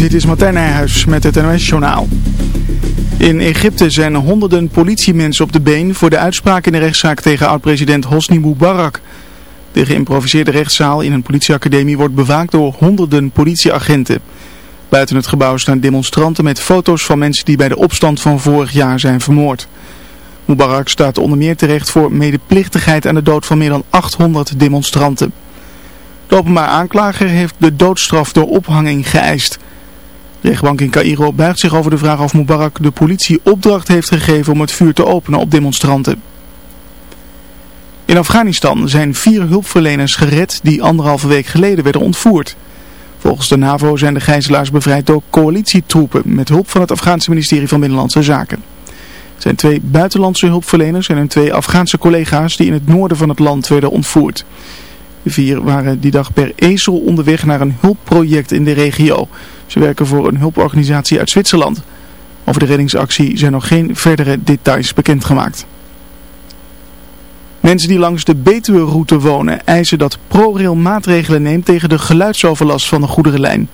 Dit is Martijn Nijhuis met het NOS-journaal. In Egypte zijn honderden politiemensen op de been voor de uitspraak in de rechtszaak tegen oud-president Hosni Mubarak. De geïmproviseerde rechtszaal in een politieacademie wordt bewaakt door honderden politieagenten. Buiten het gebouw staan demonstranten met foto's van mensen die bij de opstand van vorig jaar zijn vermoord. Mubarak staat onder meer terecht voor medeplichtigheid aan de dood van meer dan 800 demonstranten. De openbaar aanklager heeft de doodstraf door ophanging geëist. De rechtbank in Cairo buigt zich over de vraag of Mubarak de politie opdracht heeft gegeven om het vuur te openen op demonstranten. In Afghanistan zijn vier hulpverleners gered die anderhalve week geleden werden ontvoerd. Volgens de NAVO zijn de gijzelaars bevrijd door coalitietroepen met hulp van het Afghaanse ministerie van Binnenlandse Zaken. Het zijn twee buitenlandse hulpverleners en hun twee Afghaanse collega's die in het noorden van het land werden ontvoerd. De vier waren die dag per ezel onderweg naar een hulpproject in de regio. Ze werken voor een hulporganisatie uit Zwitserland. Over de reddingsactie zijn nog geen verdere details bekendgemaakt. Mensen die langs de Betuwe-route wonen eisen dat ProRail maatregelen neemt tegen de geluidsoverlast van de goederenlijn.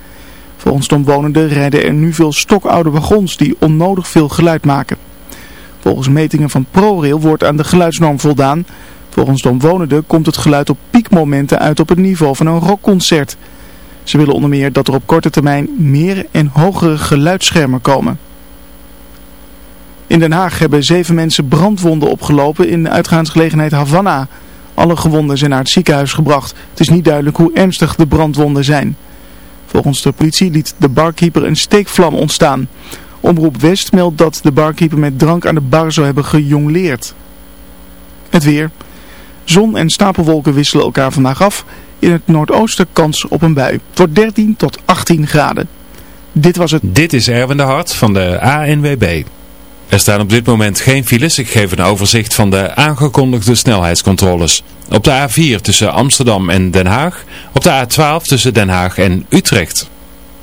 Volgens de omwonenden rijden er nu veel stokoude wagons die onnodig veel geluid maken. Volgens metingen van ProRail wordt aan de geluidsnorm voldaan. Volgens de omwonenden komt het geluid op piekmomenten uit op het niveau van een rockconcert. Ze willen onder meer dat er op korte termijn meer en hogere geluidsschermen komen. In Den Haag hebben zeven mensen brandwonden opgelopen in de uitgaansgelegenheid Havana. Alle gewonden zijn naar het ziekenhuis gebracht. Het is niet duidelijk hoe ernstig de brandwonden zijn. Volgens de politie liet de barkeeper een steekvlam ontstaan. Omroep West meldt dat de barkeeper met drank aan de bar zou hebben gejongleerd. Het weer. Zon en stapelwolken wisselen elkaar vandaag af. In het noordoosten kans op een bui. Wordt 13 tot 18 graden. Dit was het. Dit is Erwin de Hart van de ANWB. Er staan op dit moment geen files. Ik geef een overzicht van de aangekondigde snelheidscontroles. Op de A4 tussen Amsterdam en Den Haag. Op de A12 tussen Den Haag en Utrecht.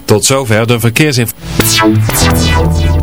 Tot zover de verkeersinformatie.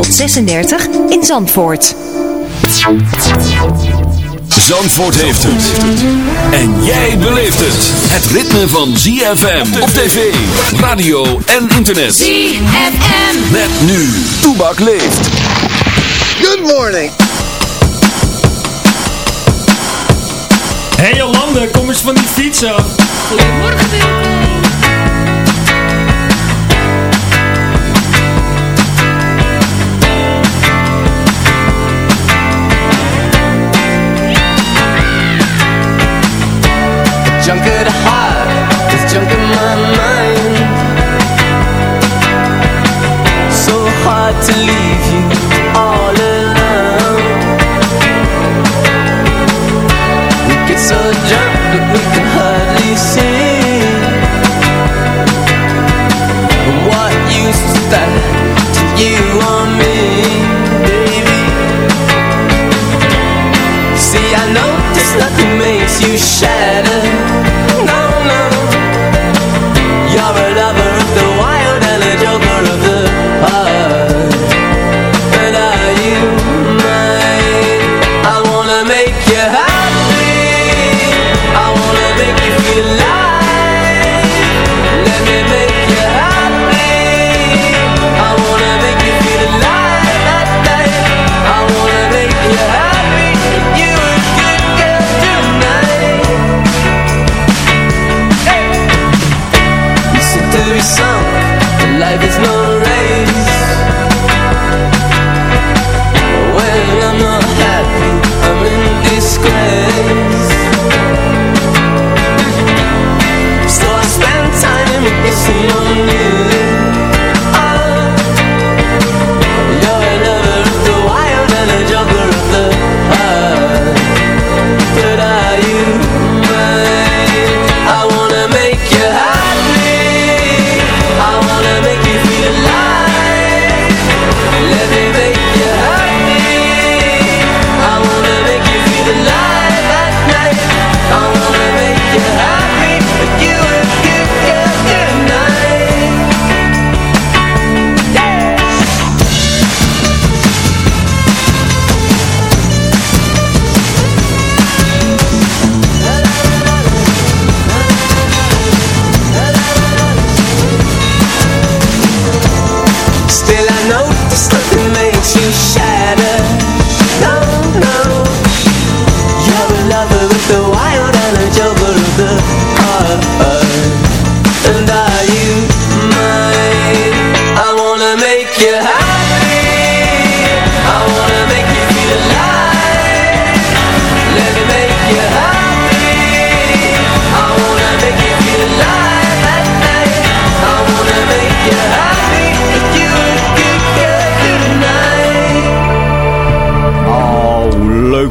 36 in Zandvoort. Zandvoort heeft het. En jij beleeft het. Het ritme van ZFM op tv, radio en internet. ZFM. Met nu. Toebak leeft. Good morning. Hey Jolande, kom eens van die fiets af. Goedemorgen Wilco.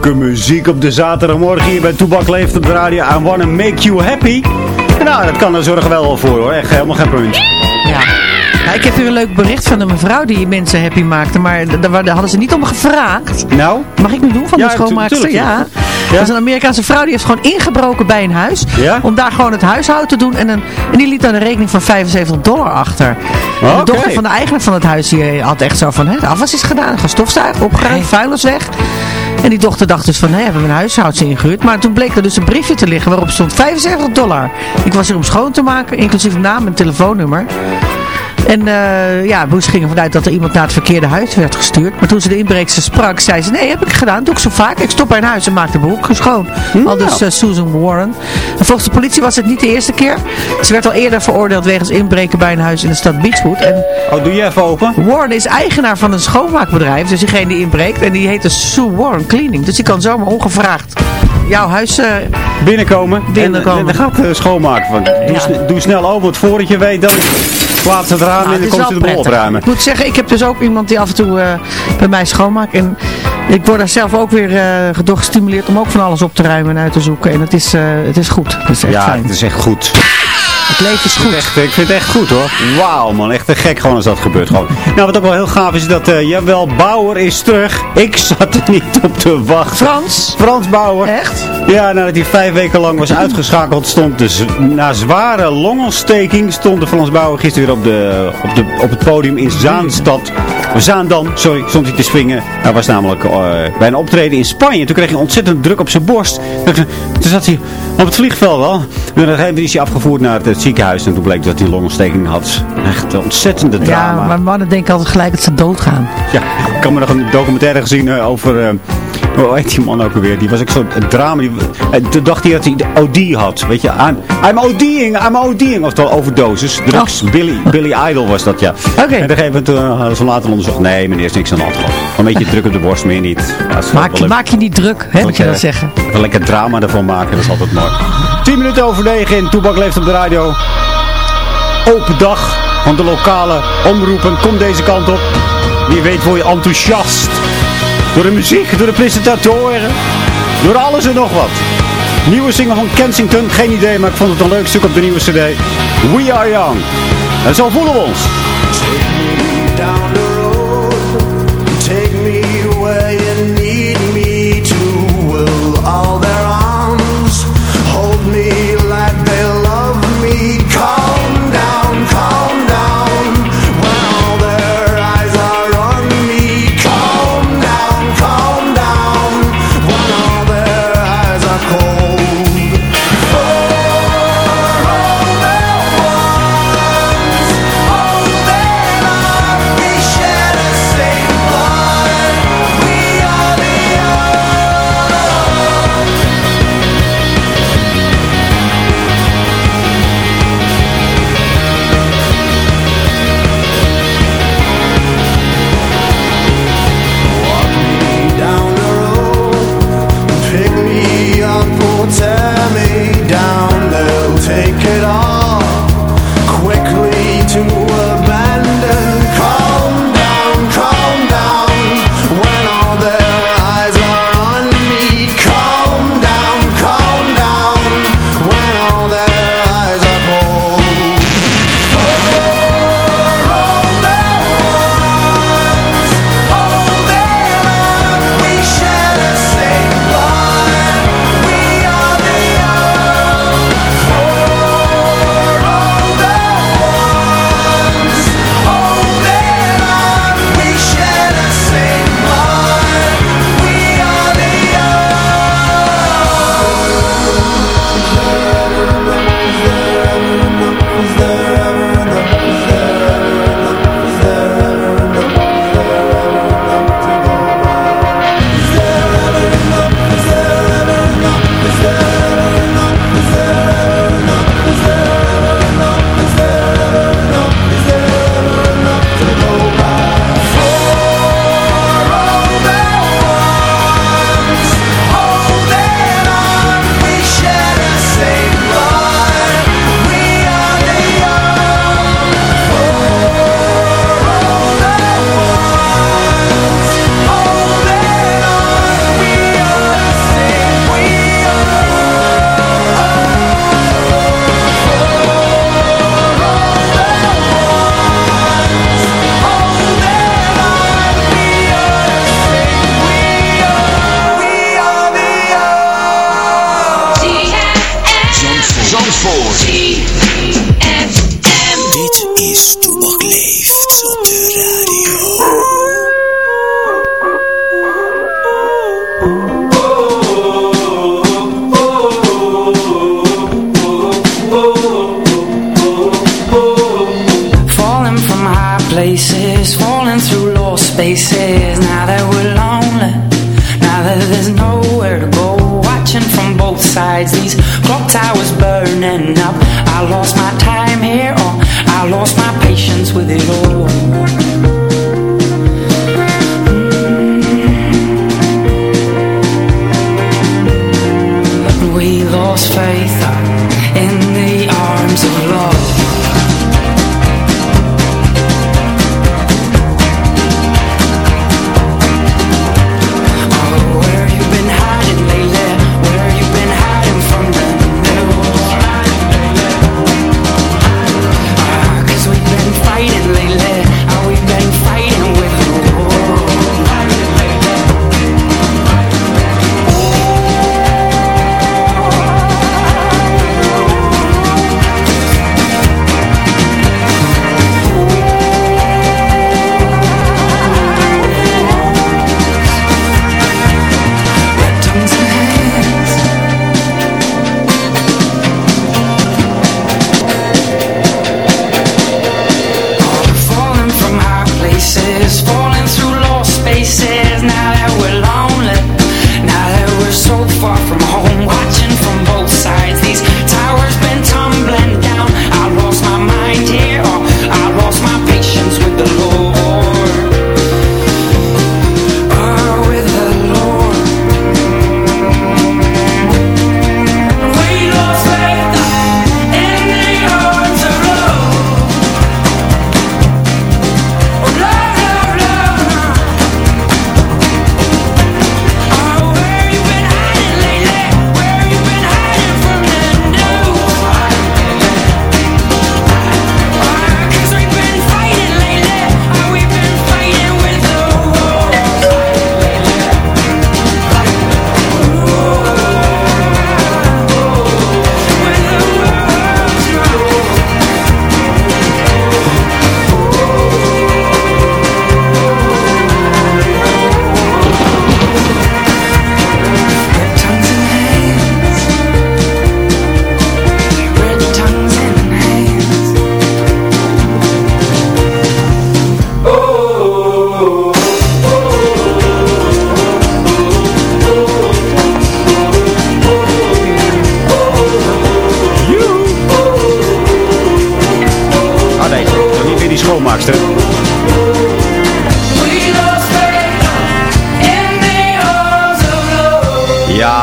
Leuke muziek op de zaterdagmorgen hier bij Toebak Leeft op de radio. I wanna make you happy. Nou, dat kan er zorgen wel voor hoor. Echt helemaal geen punt. Ja. Ja, ik heb hier een leuk bericht van een mevrouw die mensen happy maakte, maar daar hadden ze niet om gevraagd. Nou? Mag ik nu doen van ja, de schoonmaakster? Ja. ja. Dat is een Amerikaanse vrouw die heeft gewoon ingebroken bij een huis. Ja? Om daar gewoon het huishouden te doen. En, een, en die liet dan een rekening van 75 dollar achter. Okay. De dochter van de eigenaar van het huis die had echt zo van, hè, de afwas is gedaan, gestofzuigd, opgeruimd, vuilnis weg. En die dochter dacht dus van, hé, hebben we een huishoudster ingehuurd. Maar toen bleek er dus een briefje te liggen waarop stond 75 dollar. Ik was hier om schoon te maken, inclusief naam en telefoonnummer. En uh, ja, Bush ging ervan uit dat er iemand naar het verkeerde huis werd gestuurd. Maar toen ze de inbreekster sprak, zei ze, nee, heb ik gedaan. Doe ik zo vaak. Ik stop bij een huis en maak de boek schoon. Hmm. Al dus uh, Susan Warren. En volgens de politie was het niet de eerste keer. Ze werd al eerder veroordeeld wegens inbreken bij een huis in de stad Beachwood. En oh, doe je even open. Warren is eigenaar van een schoonmaakbedrijf. Dus diegene die inbreekt. En die heet dus Sue Warren Cleaning. Dus die kan zomaar ongevraagd jouw huis uh, binnenkomen. binnenkomen. En, en gaat uh, schoonmaken. Van, doe, ja. sn doe, snel open, want voordat je weet, dan plaatst het raam nou, en dan komt ze de bol opruimen. Ik moet zeggen, ik heb dus ook iemand die af en toe uh, bij mij schoonmaakt. En ik word daar zelf ook weer door gestimuleerd om ook van alles op te ruimen en uit te zoeken. En het is, het is goed. Het is echt ja, fijn. het is echt goed. Het leven is goed. Echt, ik vind het echt goed hoor. Wauw man, echt te gek gewoon als dat gebeurt gewoon. Nou, wat ook wel heel gaaf is, dat uh, jawel, Bauer is terug. Ik zat er niet op te wachten. Frans? Frans Bauer. Echt? Ja, nadat hij vijf weken lang was uitgeschakeld, stond dus na zware longontsteking, stond de Frans Bauer gisteren weer op, de, op, de, op het podium in Zaanstad. Zaandam, sorry, stond hij te swingen. Hij was namelijk uh, bij een optreden in Spanje. Toen kreeg hij ontzettend druk op zijn borst. Toen zat hij op het vliegveld wel. En dan is hij afgevoerd naar het ziekenhuis. En toen bleek dat hij longontsteking had. Echt een ontzettende drama. Ja, maar mannen denken altijd gelijk dat ze doodgaan. Ja, ik kan me nog een documentaire gezien uh, over... Uh, hoe heet die man ook alweer? Die was ook zo'n drama. Die, toen dacht hij dat hij de OD had. Weet je, I'm, I'm OD'ing, I'm OD'ing. Oftewel overdosis. Drugs. Oh. Billy, Billy Idol was dat, ja. Oké. Okay. En dan gegeven moment hadden ze later onderzocht. Nee, meneer is niks aan de hand. Gewoon een beetje druk op de borst, meer niet. Maak je, maak je niet druk, hè, moet je dan zeggen. Even lekker drama ervan maken, dat is altijd mooi. 10 minuten over 9 in Toebak leeft op de radio. Open dag van de lokale omroepen. Kom deze kant op. Wie weet word je enthousiast. Door de muziek, door de presentatoren. Door alles en nog wat. Nieuwe single van Kensington. Geen idee, maar ik vond het een leuk stuk op de nieuwe cd. We Are Young. En zo voelen we ons.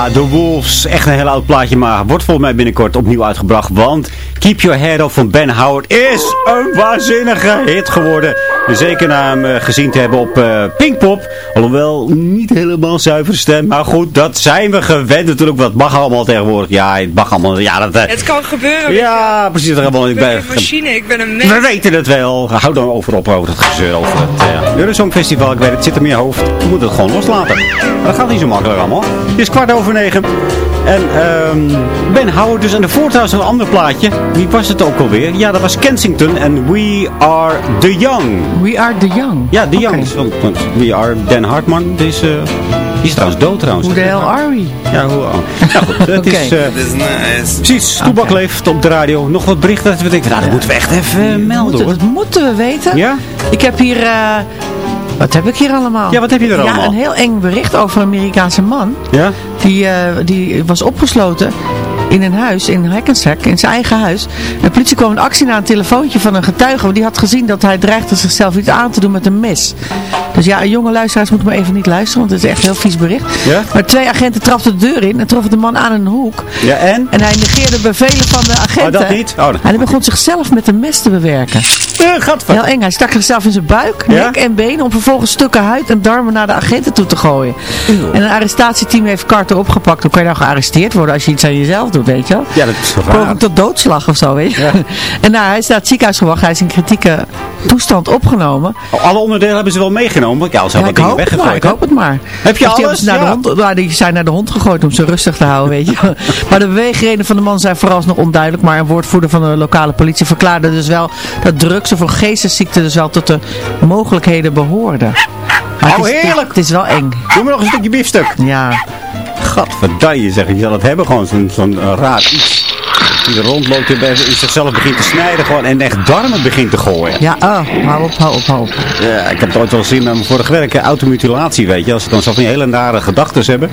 Ja, The Wolves. Echt een heel oud plaatje, maar wordt volgens mij binnenkort opnieuw uitgebracht. Want Keep Your Head Up van Ben Howard is een waanzinnige hit geworden. Zeker na hem eh, gezien te hebben op eh, Pinkpop. Alhoewel, niet helemaal zuivere stem. Maar goed, dat zijn we gewend natuurlijk. Dat mag allemaal tegenwoordig. Ja, het mag allemaal. Ja, dat, eh, Het kan gebeuren. ja precies. Dat allemaal, Ik ben een machine, ik ben een mens. we weten het wel. Hou dan over op over het gezeur over het uh, Eurosong Festival. Ik weet het, zit in mijn hoofd. We moeten het gewoon loslaten. Maar dat gaat niet zo makkelijk allemaal. Het is kwart over negen. En ehm, Ben Howard dus. En de voortouw een ander plaatje. Wie was het ook alweer? Ja, dat was Kensington. En We Are The Young. We Are The Young. Ja, The Young. Want, want We Are Dan Hartman. Die is, eh, die is trouwens dood trouwens. Hoe de hell are we? Ja, hoe... oh. Ja, goed. Het Oké. is... eh, Precies, Toebak leeft op de radio. Nog wat berichten dat we denken, nou, dat moeten we echt even eh, melden Moeten- hoor. dat moeten we weten. Ja? Ik heb hier... eh, wat heb ik hier allemaal? Ja, wat heb je er allemaal? Ja, een heel eng bericht over een Amerikaanse man. Ja? Die, eh, die was opgesloten in een huis in Hackensack, in zijn eigen huis. De politie kwam in actie na een telefoontje van een getuige. want Die had gezien dat hij dreigde zichzelf iets aan te doen met een mes. Dus ja, jonge luisteraars moeten maar even niet luisteren, want het is echt een heel vies bericht. Ja? Maar twee agenten trapten de deur in en troffen de man aan een hoek. Ja, en? En hij negeerde bevelen van de agenten. Oh, dat niet? Oh, dat- En hij begon zichzelf met een mes te bewerken. Eh, gadver. Heel eng. Hij stak zichzelf in zijn buik, Ja? nek en been om vervolgens stukken huid en darmen naar de agenten toe te gooien. En een arrestatieteam heeft Carter opgepakt. Hoe kan je nou gearresteerd worden als je iets aan jezelf doet, weet je wel? Ja, dat is toch raar. Poging tot doodslag of zo, weet je. En nou, hij staat ziekenhuis gewacht. Hij is in kritieke toestand opgenomen. Oh, alle onderdelen hebben ze wel meegenomen. want Ja, Ja, hebben ik dingen maar, weggegooid. ik hoop het maar. Heb je Of die alles? ze naar de Ja. hond, nou, die zijn naar de hond gegooid om ze rustig te houden, weet je. Maar de beweegredenen van de man zijn vooralsnog onduidelijk. Maar een woordvoerder van de lokale politie verklaarde dus wel dat drugs of een geestesziekte dus wel tot de mogelijkheden behoorden. Maar Oh, het is, heerlijk. Het is wel eng. Doe me nog een stukje biefstuk. Ja. Gadverdamme, zeg. Je zal het hebben, gewoon zo'n zo'n eh, raar iets. Die er rondloopt en zichzelf begint te snijden gewoon en echt darmen begint te gooien. Ja, oh, hou op, hou op, hou op. Ja, ik heb het ooit wel gezien met mijn vorige werk, automutilatie, weet je. Als ze dan zo van die hele nare gedachten hebben.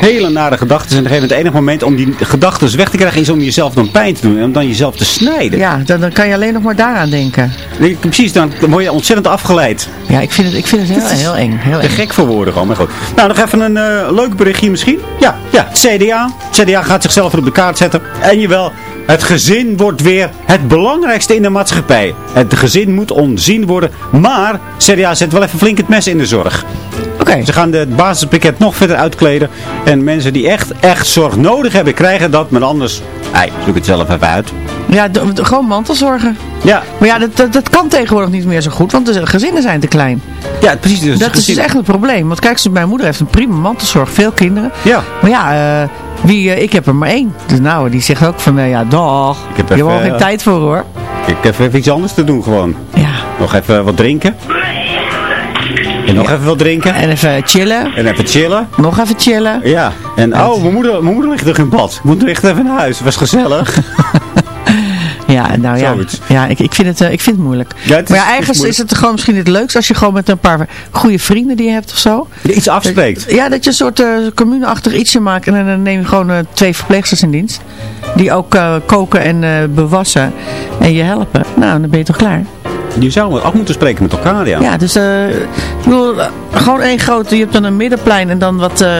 Hele nare gedachten. En op een gegeven moment het enige moment om die gedachten weg te krijgen is om jezelf dan pijn te doen. En om dan jezelf te snijden. Ja, dan, dan kan je alleen nog maar daaraan denken. Nee, precies, dan, dan word je ontzettend afgeleid. Ja, ik vind het, ik vind het heel, heel eng. Heel Te eng. gek voor woorden gewoon, maar goed. Nou, nog even een eh, leuk berichtje misschien. Ja, ja, CDA. CDA gaat zichzelf weer op de kaart zetten. En jawel, het gezin wordt weer het belangrijkste in de maatschappij. Het gezin moet onzien worden. Maar CDA zet wel even flink het mes in de zorg. Oké. Ze gaan het basispakket nog verder uitkleden. En mensen die echt, echt zorg nodig hebben, krijgen dat. Maar anders, hey, zoek het zelf even uit. Ja, gewoon mantelzorgen. Ja, Maar ja, dat, dat, dat kan tegenwoordig niet meer zo goed, want de gezinnen zijn te klein. ja precies. Dus dat is dus echt een probleem. Want kijk, mijn moeder heeft een prima mantelzorg, veel kinderen. Ja. Maar ja, eh, wie, eh, ik heb er maar één. Dus nou, die zegt ook van, eh, ja, dag. Ik heb er even, geen tijd voor hoor. Ik heb even iets anders te doen gewoon. Ja. Nog even wat drinken. En nog even wat drinken. En even chillen. En even chillen. Nog even chillen. Ja. En oh, mijn moeder, mijn moeder ligt nog in bad. Ik moet echt even naar huis. Het was gezellig. Ja, nou ja, Zoiets. ja ik, ik, vind het, eh, ik vind het moeilijk. Ja, het is- maar ja, is het gewoon misschien het leukst als je gewoon met een paar goede vrienden die je hebt of zo. Iets afspreekt. Ja, dat je een soort uh, communeachtig ietsje maakt en dan neem je gewoon eh, twee verpleegsters in dienst. Die ook koken en bewassen en je helpen. Nou, dan ben je toch klaar. Je zou af moeten spreken met elkaar, ja. Ja, dus ik bedoel, gewoon één grote, je hebt dan een middenplein en dan wat eh,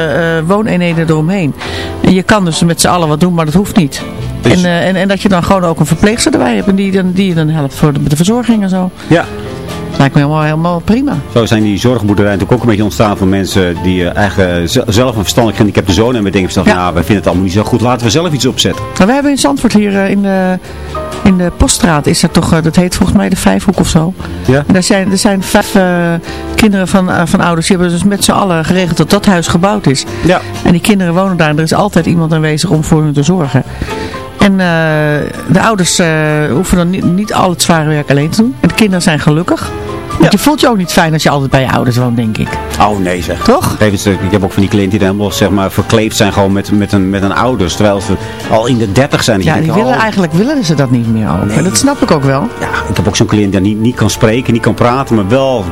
wooneenheden eromheen. En je kan dus met z'n allen wat doen, maar dat hoeft niet. Dus- En, eh, en, en dat je dan gewoon ook een verpleegster erbij hebt en die, dan, die je dan helpt voor de, de verzorging en zo. Ja. Lijkt me helemaal, helemaal prima. Zo zijn die zorgboerderijen natuurlijk ook een beetje ontstaan van mensen die eigenlijk z- zelf een verstandelijk gehandicapte zoon hebben. En denken van, Ja. nou, wij vinden het allemaal niet zo goed, laten we zelf iets opzetten. Maar we hebben in Zandvoort hier eh, in de, in de Poststraat, is er toch, dat heet volgens mij de Vijfhoek of zo. Ja. En daar zijn, er zijn vijf kinderen van, van ouders, die hebben dus met z'n allen geregeld dat dat huis gebouwd is. Ja. En die kinderen wonen daar en er is altijd iemand aanwezig om voor hun te zorgen. En eh, de ouders eh, hoeven dan niet, niet al het zware werk alleen te doen. En de kinderen zijn gelukkig. Want je voelt je ook niet fijn als je altijd bij je ouders woont, denk ik. Oh nee zeg. Toch? Even, stuk- ik heb ook van die cliënten die helemaal zeg maar, verkleefd zijn gewoon met, met, een, met een ouders. Terwijl ze al in de dertig zijn. Ja, die willen oh, eigenlijk willen ze dat niet meer over. Nee. Dat snap ik ook wel. Ja, ik heb ook zo'n cliënt die niet, niet kan spreken, niet kan praten, maar wel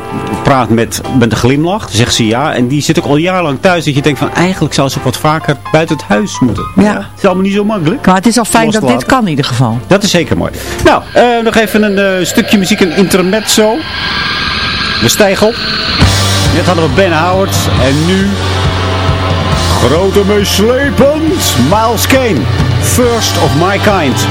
praat met, met een glimlach. Dan zegt ze ja. En die zit ook al jarenlang thuis. Dat je denkt van eigenlijk zou ze ook wat vaker buiten het huis moeten. Ja. Het is allemaal niet zo makkelijk. Maar het is al fijn dat dit kan in ieder geval. Dat is zeker mooi. Nou, eh, nog even een eh, stukje muziek, een intermezzo. We stijgen op. Net hadden we Ben Howard. En nu... Grote meeslepend. Miles Kane. First of my kind.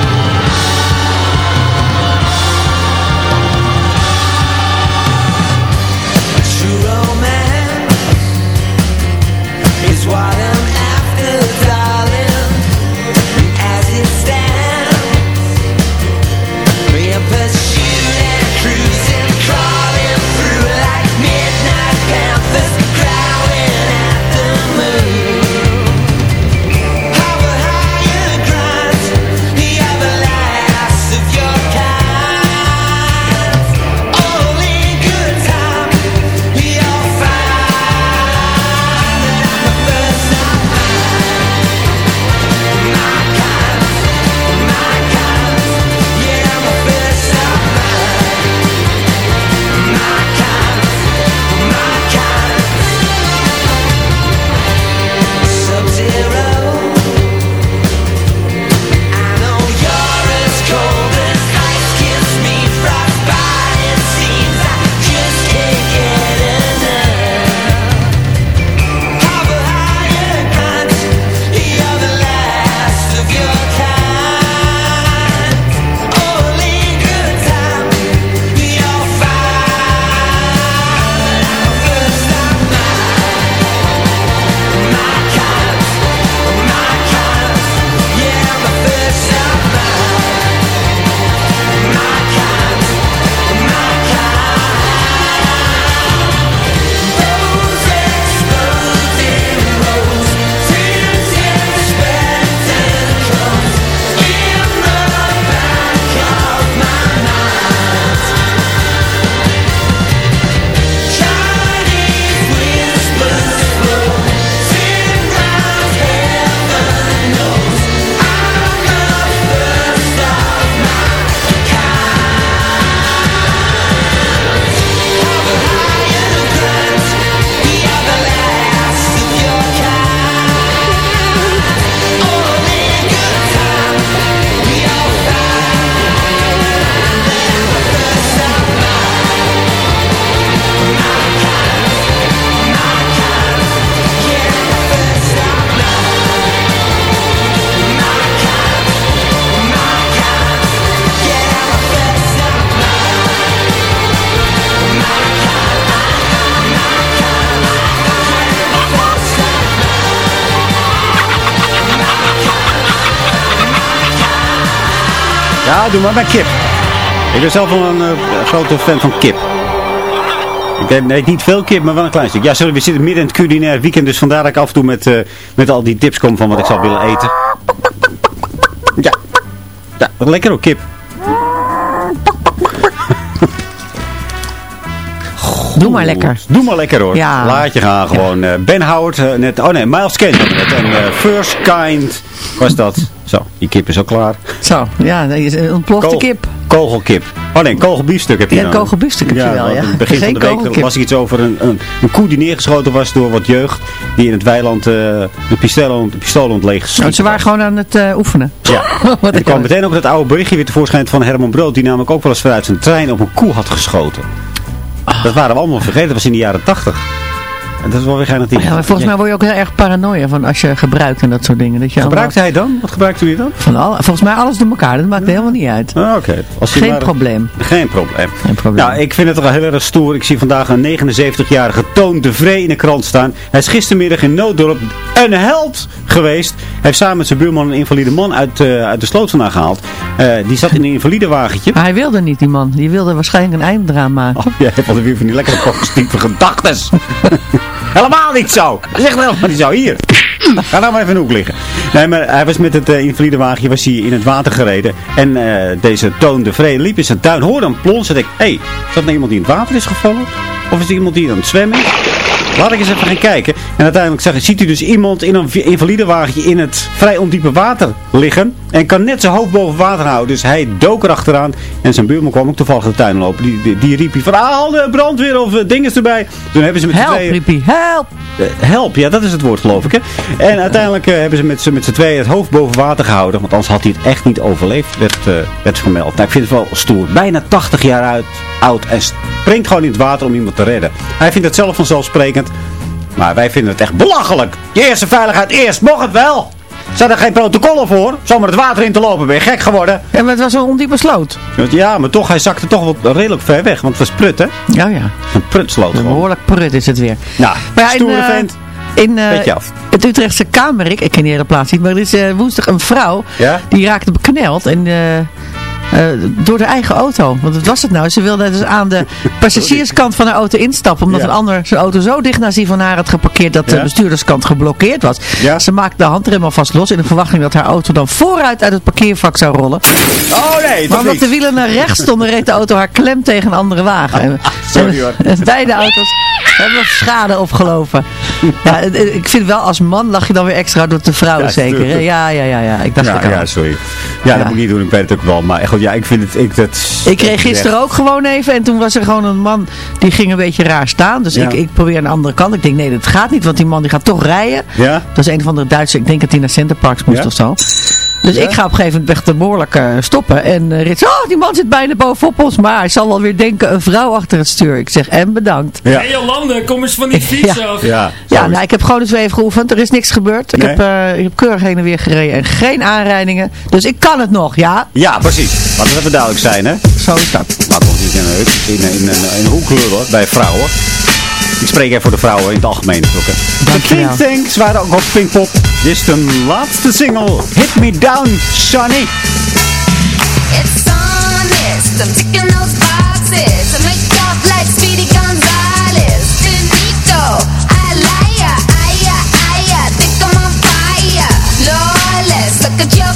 Ja, doe maar bij kip. Ik ben zelf wel een eh, grote fan van kip. Ik heb nee, niet veel kip, maar wel een klein stuk. Ja, sorry, we zitten midden in het culinair weekend, dus vandaar dat ik af en toe met, eh, met al die tips kom van wat ik zou willen eten. Ja, ja lekker ook kip. Doe maar lekker. Doe maar lekker hoor. Ja. Laat je gaan gewoon. eh, ben Howard, net, oh nee, Miles we net. En eh, First Kind was dat. Zo, die kip is ook klaar. Zo, ja, een ontplofte kip. Kogelkip. Oh nee, kogelbiefstuk heb je Ja, een kogelbiefstuk heb je wel, ja. aan het begin Geen van de week kogelkip. was iets over een, een, een koe die neergeschoten was door wat jeugd. Die in het weiland eh een pistool, pistool ontleeg Want ze waren gewoon aan het eh, oefenen. Ja. Wat En er ik kwam meteen ook dat oude berichtje weer tevoorschijn van Herman Brood. Die namelijk ook wel eens vanuit zijn trein op een koe had geschoten. Dat waren we allemaal vergeten. Dat was in de jaren tachtig. En dat is wel weer geen Ja, maar volgens mij word je ook heel erg paranoia van als je gebruikt en dat soort dingen. Dat je Gebruikte hij dan? Wat gebruikte hij dan? Van al, volgens mij alles door elkaar. Dat maakt helemaal niet uit. Ah, Oké. Geen maar- probleem. Geen probleem. Geen probleem. Nou, ik vind het wel heel erg stoer. Ik zie vandaag een 79-jarige Toon de Vree in de krant staan. Hij is gistermiddag in Nooddorp een held geweest. Hij heeft samen met zijn buurman een invalide man uit, eh, uit de sloot vandaan gehaald. Eh, die zat in een invalide wagentje. Maar hij wilde niet, die man. Die wilde waarschijnlijk een eraan maken. Oh, jij hebt alweer van die lekkere positieve gedachtes. helemaal niet zo. Dat is echt helemaal niet. Hier. Ga nou maar even in hoek liggen. Nee, maar hij was met het uh, invalide wagentje was hij in het water gereden. En eh, deze Toon de Vree liep in zijn tuin. Hoorde een plons. En ik, hé, hey, is dat nou iemand die in het water is gevallen? Of is er iemand die aan het zwemmen is? Laat ik eens even gaan kijken. En uiteindelijk zag, ziet hij dus iemand in een invalide wagentje in het vrij ondiepe water liggen. En kan net zijn hoofd boven water houden. Dus hij dook erachteraan. En zijn buurman kwam ook toevallig de tuin lopen. Die, die, die riep hij van, haal de brandweer of uh, dinges erbij. Toen hebben ze met Help, tweeën... riep hij. Help! Uh, help, ja, dat is het woord geloof ik. Hè? En uiteindelijk uh, hebben ze met z'n, met z'n tweeën het hoofd boven water gehouden. Want anders had hij het echt niet overleefd, werd, uh, werd vermeld. Nou, ik vind het wel stoer. Bijna 80 jaar uit, oud en springt gewoon in het water om iemand te redden. Hij vindt het zelf vanzelfsprekend. Maar wij vinden het echt belachelijk. Je eerste veiligheid eerst, mocht het wel. Zijn er geen protocollen voor? Zomaar het water in te lopen, ben je gek geworden? Ja, maar het was een ondiepe sloot. Ja, maar toch, hij zakte toch wel redelijk ver weg. Want het was prut, hè? Ja, ja. Een prutsloot gewoon. Behoorlijk prut is het weer. Nou, maar stoere in, uh, vent. In uh, Beetje af. het Utrechtse Kamerik, ik ken die hele plaats niet, maar er is uh, woensdag een vrouw, ja? die raakte bekneld en... Uh, door de eigen auto. Want wat was het nou? Ze wilde dus aan de passagierskant van haar auto instappen. Omdat ja. een ander zijn auto zo dicht naast die van haar had geparkeerd dat de ja? bestuurderskant geblokkeerd was. Ja? Ze maakte de handrem alvast los in de verwachting dat haar auto dan vooruit uit het parkeervak zou rollen. Oh nee, Maar omdat niet. de wielen naar rechts stonden, reed de auto haar klem tegen een andere wagen. En, Sorry hoor. en beide auto's hebben schade opgelopen. Ja, ik vind wel als man lag je dan weer extra door de vrouwen zeker. Hè? Ja, ja, ja, ja. Ik dacht ja, ik ja, sorry. Ja, dat moet ik niet doen. Ik weet het ook wel. Maar echt, ja, ik vind het... Ik, dat, ik kreeg gisteren ook gewoon even. En toen was er gewoon een man die ging een beetje raar staan. Dus ik, ik probeer aan de andere kant. Ik denk nee, dat gaat niet. Want die man die gaat toch rijden. Ja? Dat is een van de Duitsers. Ik denk dat hij naar Centerparks moest Ja? of zo. Dus ik ga op een gegeven moment echt behoorlijk uh, stoppen. En uh, Rits, oh die man zit bijna bovenop ons. Maar hij zal wel weer denken een vrouw achter het stuur. Ik zeg en bedankt. Ja. Hey Jolande, kom eens van die fiets Ja. af. Ja, Ja, nou, ik heb gewoon eens weer even geoefend. Er is niks gebeurd. Ik, Nee? heb, uh, ik heb keurig heen en weer gereden en geen aanrijdingen. Dus ik kan het nog, ja? ja, precies. Laten we even duidelijk zijn, hè. Zo is dat. Laten we ons niet in een, hut- in, in, in, in een hoek lullen bij vrouwen. Ik spreek even voor de vrouwen in het algemeen. De. Think Tanks waren ook op Pinkpop. Dit is de laatste single. Hit Me Down, Sonny. It's honest. I'm ticking those boxes. I make off like Speedy Gonzales. Finito. I liar. Aya, aya. Think I'm on fire. Lawless. Look at your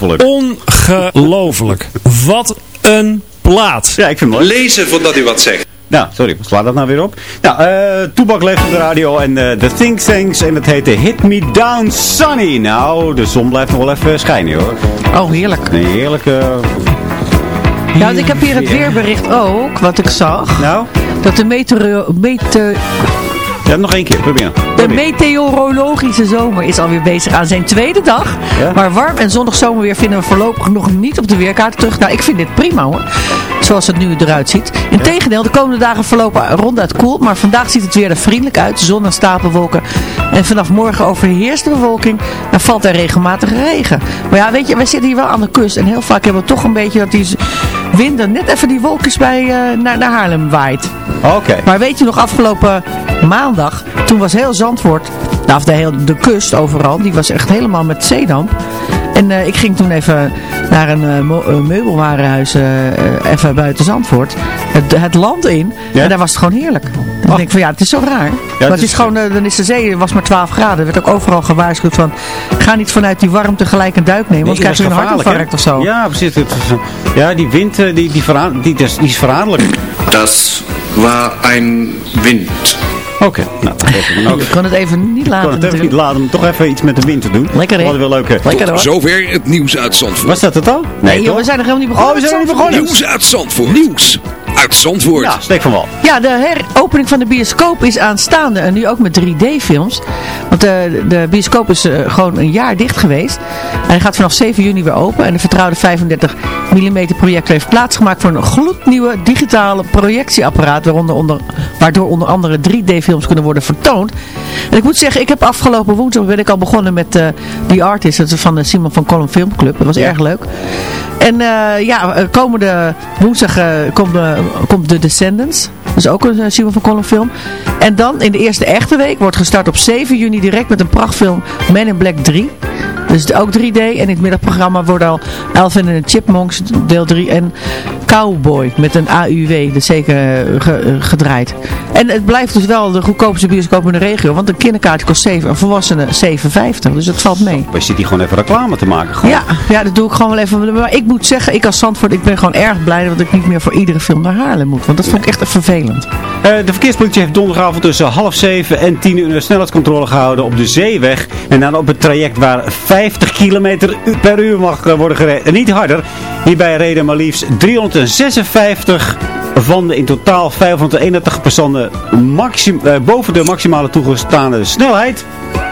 Ongelooflijk. Ongelooflijk. Wat een plaat. Ja, ik vind het mooi. Lezen voordat u wat zegt. Nou, sorry, sla dat nou weer op. Nou, eh Toebak leeft op de radio en eh The Think Tanks en het heette Hit Me Down Sunny. Nou, de zon blijft nog wel even schijnen hoor. Oh, heerlijk. Een heerlijke... Ja, want ik heb hier het weerbericht ook, wat ik zag. Nou? Dat de meteo mete Ja, nog één keer, probeer. De meteorologische zomer is alweer bezig aan zijn tweede dag. Ja? Maar warm en zonnig zomerweer vinden we voorlopig nog niet op de weerkaart terug. Nou, ik vind dit prima hoor. Zoals het nu eruit ziet. Integendeel, de komende dagen verlopen ronduit koel. Maar vandaag ziet het weer er vriendelijk uit. Zon en stapelwolken. En vanaf morgen overheerst de bewolking. En valt er regelmatig regen. Maar ja, weet je, wij zitten hier wel aan de kust. En heel vaak hebben we toch een beetje dat die winden net even die wolkjes bij, eh, naar, naar Haarlem waait. Oké. Maar weet je nog, afgelopen maandag, toen was heel Zandvoort, nou, of de, heel, de kust overal, die was echt helemaal met zeedamp. En eh, ik ging toen even naar een eh, meubelwarenhuis, even buiten Zandvoort, het, het land in. En daar was het gewoon heerlijk. Dan denk ik van ja, het is zo raar. maar het het is is- gewoon, eh, dan is de zee, was maar 12 graden. Er werd ook overal gewaarschuwd van, ga niet vanuit die warmte gelijk een duik nemen, want Nee, krijg je dat een is gevaarlijk, hartinfarct of zo. Ja, precies. Het is- Ja, die wind, eh, die, die, die, die is, die is verraderlijk. Das war ein Wind. Oké, nou, dat even. Ik kon het even niet Ik laten kon het even niet laten om toch even iets met de wind te doen. Lekker, hè? Wat wel leuk. Lekker hoor. Zover het nieuws uit Zandvoort. Was dat het al? Nee, joh, we zijn nog helemaal niet begonnen. Oh, we zijn nog niet begonnen. Nieuws uit Zandvoort. Nieuws uit Zandvoort. Ja, steek van wal. Ja, de heropening van de bioscoop is aanstaande. En nu ook met 3D-films. Want de, de bioscoop is eh, gewoon een jaar dicht geweest. En hij gaat vanaf 7 juni weer open. En de vertrouwde 35 mm projector heeft plaatsgemaakt voor een gloednieuwe digitale projectieapparaat. Waaronder onder, waardoor onder andere 3D-films kunnen worden vertoond. En ik moet zeggen, ik heb afgelopen woensdag ben ik al begonnen met eh The Artist. Dat is van de Simon van Kolm Filmclub. Dat was erg leuk. En eh, ja, eh, komende woensdag eh, komt, de, komt The Descendants. Dat is ook een eh, Simon van Kolm film. En dan in de eerste echte week wordt gestart op 7 juni direct met een prachtfilm Man in Black 3. Dus ook 3D. En in het middagprogramma worden al Alvin en de Chipmunks deel 3 en Cowboy met een AUW. Dat is zeker eh, ge- eh, gedraaid. En het blijft dus wel de goedkoopste bioscoop in de regio. Want een kinderkaartje kost 7, een volwassene 7,50. Dus dat valt mee. We zitten hier gewoon even reclame te maken. Gewoon. Ja, ja, dat doe ik gewoon wel even. Maar ik moet zeggen, ik als Zandvoort, ik ben gewoon erg blij dat ik niet meer voor iedere film naar Haarlem moet. Want dat vond ik echt vervelend. Eh, de verkeerspolitie heeft tussen half zeven en tien uur een snelheidscontrole gehouden op de zeeweg. En dan op het traject waar 50 kilometer per uur mag worden gereden. En niet harder. Hierbij reden maar liefst 356 van de in totaal 531 personen maxim, eh, boven de maximale toegestane snelheid.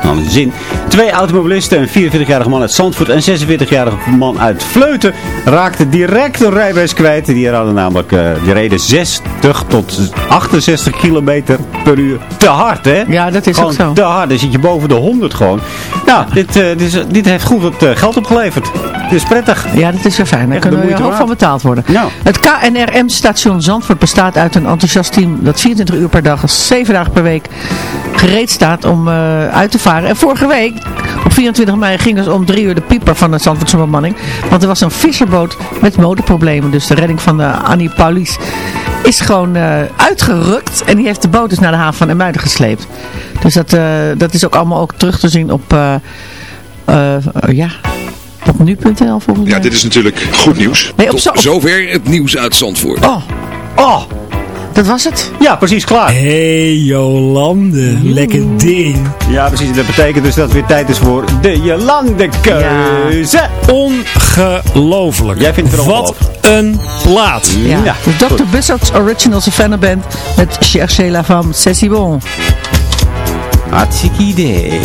Nou, een zin. Twee automobilisten, een 44-jarige man uit Zandvoort en een 46-jarige man uit Vleuten, raakten direct hun rijbewijs kwijt. Die hadden namelijk, eh, die reden 60 tot 68 kilometer per uur. Te hard, hè? Ja, dat is gewoon ook zo. te hard. Dan zit je boven de 100 gewoon. Nou, dit, eh, dit, is, dit heeft goed wat eh, geld opgeleverd. Dit is prettig. Ja, dat is weer fijn. Daar kunnen we hoog van betaald worden. Nou. Het KNRM-station Zandvoort bestaat uit een enthousiast team dat 24 uur per dag, 7 dagen per week gereed staat om eh, uit te varen. En vorige week, op 24 mei, ging dus om 3 uur de pieper van de Zandvoortse bemanning. Want er was een visserboot met motorproblemen. Dus de redding van de Annie Paulies is gewoon eh, uitgerukt. En die heeft de boot dus naar de haven van Emuiden gesleept. Dus dat, eh, dat is ook allemaal ook terug te zien op... eh, eh, ja, op nu.nl volgens mij. Ja, dit is natuurlijk goed nieuws. Nee, Tot zover het nieuws uit Zandvoort. Oh, Oh, dat was het. ja, precies, klaar. Hey Jolande, lekker ding. Ja, precies. Dat betekent dus dat het weer tijd is voor de Jolande-keuze. Ongelooflijk. Jij vindt het Wat een plaat. Ja. Ja, de Dr. Buzzard's Original Savannah Band met Cherchez la femme, c'est si bon. Hartstikke idee.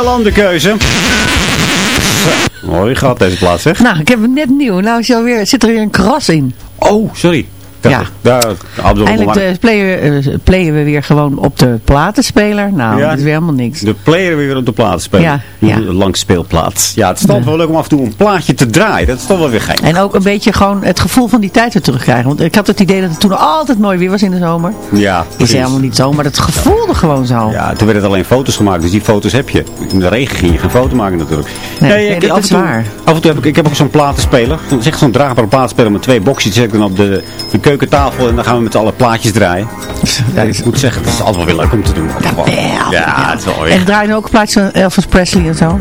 Jolande-keuze. Mooi gehad deze plaats, zeg. Nou, ik heb hem net nieuw. Nou is hij alweer, zit er weer een kras in. Oh, sorry. Ja. Daar, Eindelijk de player, eh, playen we weer gewoon op de platenspeler. Nou, Ja. dat is weer helemaal niks. De player weer op de plaat spelen. Ja, ja. een lang speelplaat. Ja, het is toch wel leuk om af en toe een plaatje te draaien. Dat is toch wel weer gek. En ook een beetje gewoon het gevoel van die tijd weer terugkrijgen. Want ik had het idee dat het toen altijd mooi weer was in de zomer. Ja, Is helemaal niet zo, maar het gevoel er gewoon zo. Ja, toen werden alleen foto's gemaakt, dus die foto's heb je. In de regen ging je geen foto maken natuurlijk. Nee, nee, ik dat af is en toe- waar. Af en toe heb ik, ik heb ook zo'n platenspeler. Dat is echt zo'n draagbare platenspeler met twee boxjes. Die zet ik dan op de, de keukentafel en dan gaan we met alle plaatjes draaien. Ja, ik moet zeggen, het is altijd wel weer leuk om te doen. Gewoon. Ja, het is wel weer. En draaien ook plaatjes van Elvis Presley en zo.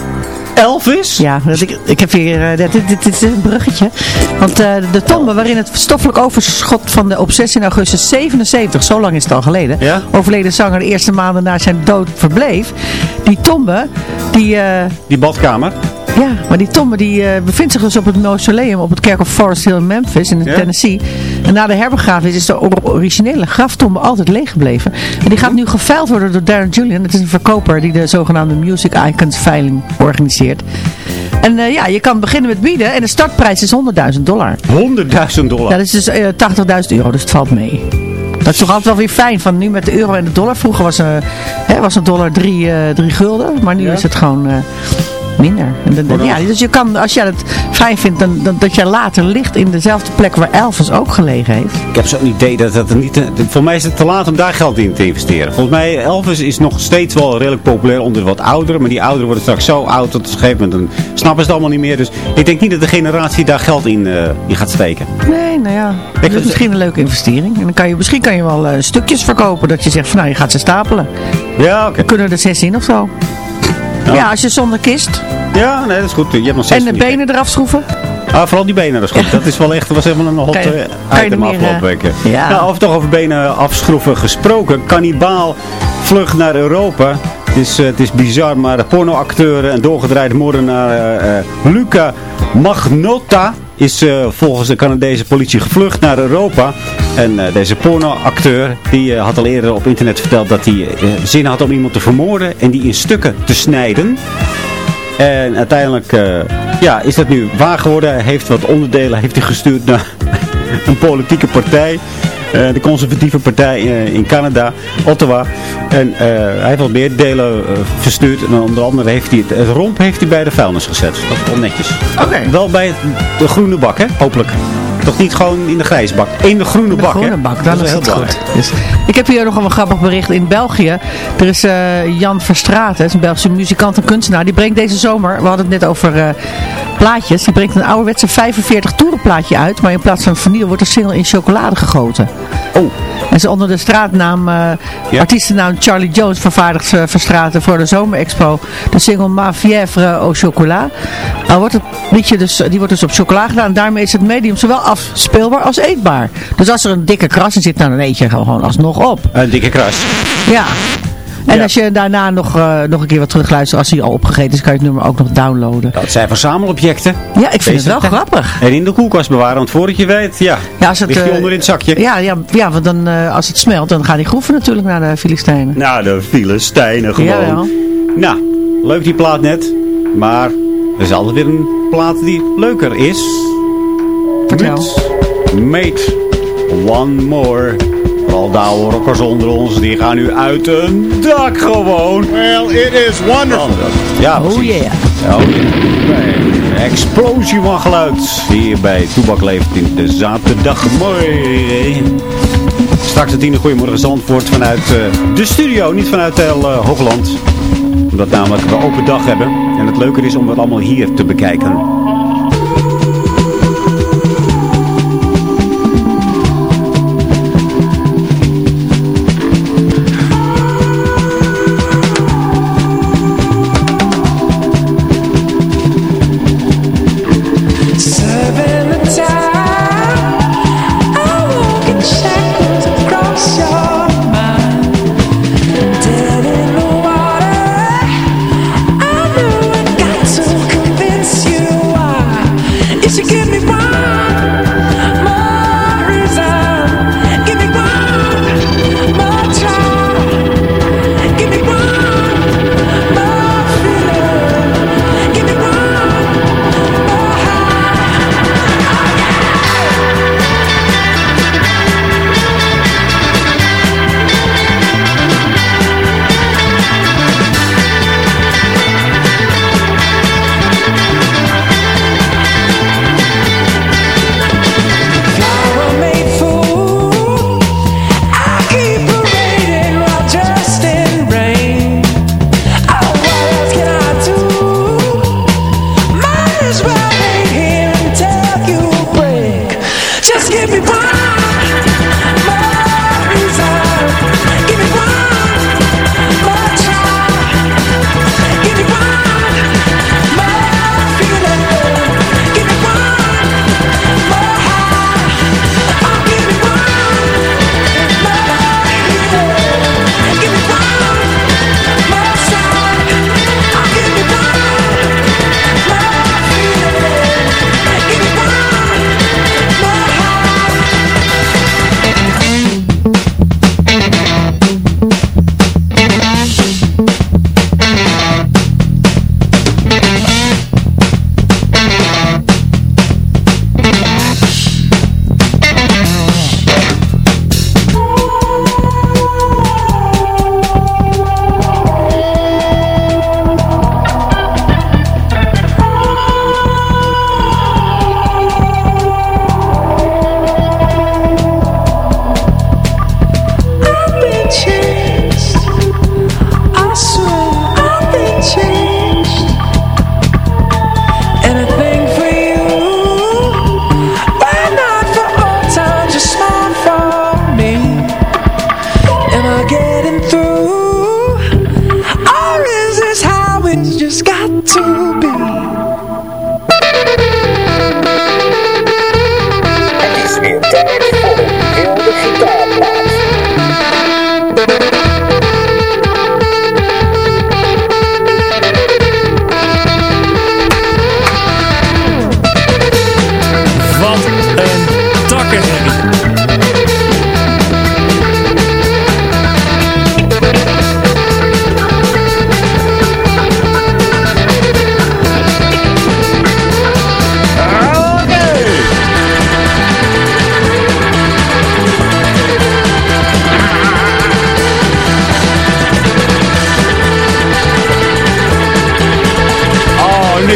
Elvis? Ja, dat ik, ik heb weer, eh, dit, dit, dit is een bruggetje. Want eh, de tombe waarin het stoffelijk overschot van de op 16 augustus 77, zo lang is het al geleden, Ja? overleden zanger de eerste maanden na zijn dood verbleef. Die tombe, die... eh, Die badkamer. Ja, maar die tombe die eh, bevindt zich dus op het mausoleum op het kerkhof Forest Hill in Memphis in Ja? Tennessee. En na de herbegrafenis is de or- originele graftombe altijd leeg gebleven. En die gaat nu geveild worden door Darren Julian. Het is een verkoper die de zogenaamde Music Icons veiling organiseert. En eh, ja, je kan beginnen met bieden en de startprijs is 100.000 dollar. 100.000 dollar. Ja, dat is dus eh, 80.000 euro, dus het valt mee. Dat is toch altijd wel weer fijn, van nu met de euro en de dollar. Vroeger was, eh, hè, was een dollar drie, eh, drie gulden, maar nu Ja. is het gewoon eh, minder. En ja, dus je kan, als jij het fijn vindt, dan, dan, dat je later ligt in dezelfde plek waar Elvis ook gelegen heeft. Ik heb zo'n idee dat dat niet... te- voor mij is het te laat om daar geld in te investeren. Volgens mij, Elvis is nog steeds wel redelijk populair onder de wat ouderen. Maar die ouderen worden straks zo oud dat op een gegeven moment dan snappen ze het allemaal niet meer. Dus ik denk niet dat de generatie daar geld in, eh, in gaat steken. Nee, nou ja, dat is misschien een leuke investering. En dan kan je, misschien kan je wel eh, stukjes verkopen, dat je zegt van nou, je gaat ze stapelen. Ja, oké. Dan kunnen er zes in of zo. Ja, als je zonder kist. Ja, nee, dat is goed. Je hebt nog steeds En de benen eraf schroeven. Ah, vooral die benen, dat is goed. Dat is wel echt, was helemaal een hot je- eh, je item meer, afgelopen eh, weken. ja. Nou, of toch over benen afschroeven gesproken. Kannibaal vlucht naar Europa. Het is, eh, het is bizar, maar de pornoacteur en doorgedraaide moordenaar eh, Luca Magnotta is eh, volgens de Canadese politie gevlucht naar Europa. En eh, deze pornoacteur die eh, had al eerder op internet verteld dat hij zin had om iemand te vermoorden en die in stukken te snijden. En uiteindelijk ja, is dat nu waar geworden. Hij heeft wat onderdelen heeft hij gestuurd naar een politieke partij. Eh, de conservatieve partij eh, in Canada, Ottawa. En eh, hij heeft wat meer delen verstuurd. En onder andere heeft hij het, het romp heeft hij bij de vuilnis gezet. Dat is wel netjes. Oké. Wel bij de groene bak, hè? Hopelijk. Toch niet gewoon in de grijze bak. In de groene De bak, groene hè? bak, dan Dat is heel het goed. Dus, ik heb hier nog een grappig bericht in België. Er is eh, Jan Verstraeten, is een Belgische muzikant en kunstenaar. Die brengt deze zomer, we hadden het net over eh, plaatjes. Die brengt een ouderwetse 45 toeren plaatje uit. Maar in plaats van vanille wordt de single in chocolade gegoten. Oh. En ze onder de straatnaam, eh artiestennaam Charlie Jones vervaardigt uh, Verstraeten voor de zomerexpo. De single Ma Fièvre au chocolat. Al wordt het liedje dus, die wordt dus op chocola gedaan. En daarmee is het medium zowel afspeelbaar als eetbaar. Dus als er een dikke kras in zit, dan eet je gewoon alsnog op. Een dikke kras. Ja. En Ja. als je daarna nog, uh, nog een keer wat terugluistert, als hij al opgegeten is, kan je het nummer ook nog downloaden. Dat zijn verzamelobjecten. Ja, ik vind Deze het wel grappig. En in de koelkast bewaren, want voordat je weet, ja, Ja, als het, ligt die eh, onder in het zakje. Ja, ja, ja want dan, uh, als het smelt, dan gaan die groeven natuurlijk naar de Filistijnen. Nou, de Filistijnen gewoon. Jawel. Nou, leuk die plaat net. Maar er is altijd weer een plaat die leuker is. Vertel. Mate, one more. Vooral de oude rockers onder ons, die gaan nu uit een dak gewoon. Well, it is wonderful. Ja, Oh yeah. Ja, oh yeah. Een explosie van geluid. Hier bij Toebak leeft in de zaterdag. Mooi. Straks het tiende Goedemorgen Zandvoort vanuit eh, de studio, niet vanuit heel uh, Hoogland. Omdat namelijk we open dag hebben. En het leuker is om het allemaal hier te bekijken.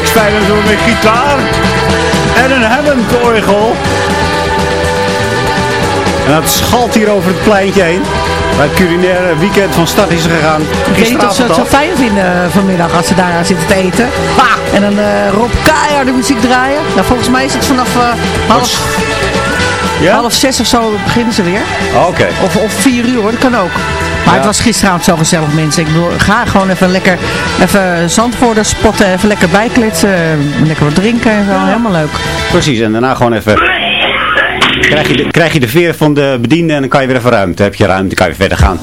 Fijner dan met gitaar. En een Hammond-orgel. En dat schalt hier over het pleintje heen. Waar het culinaire weekend van start is gegaan. Ik weet niet of ze het zo fijn vinden eh, vanmiddag als ze daar zitten te eten. En dan eh Rob Keijer de muziek draaien. Nou, volgens mij is het vanaf eh, half, Ja? half zes of zo beginnen ze weer. Oké. Of, of vier uur hoor, dat kan ook. Maar Ja. het was gisteravond zo gezellig mensen. Ik bedoel, ga gewoon even lekker even Zandvoorten spotten, even lekker bijkletsen, eh, lekker wat drinken en zo. Helemaal leuk. Precies, en daarna gewoon even... Krijg je, de, krijg je de veer van de bediende en dan kan je weer even ruimte. Heb je ruimte, kan je verder gaan.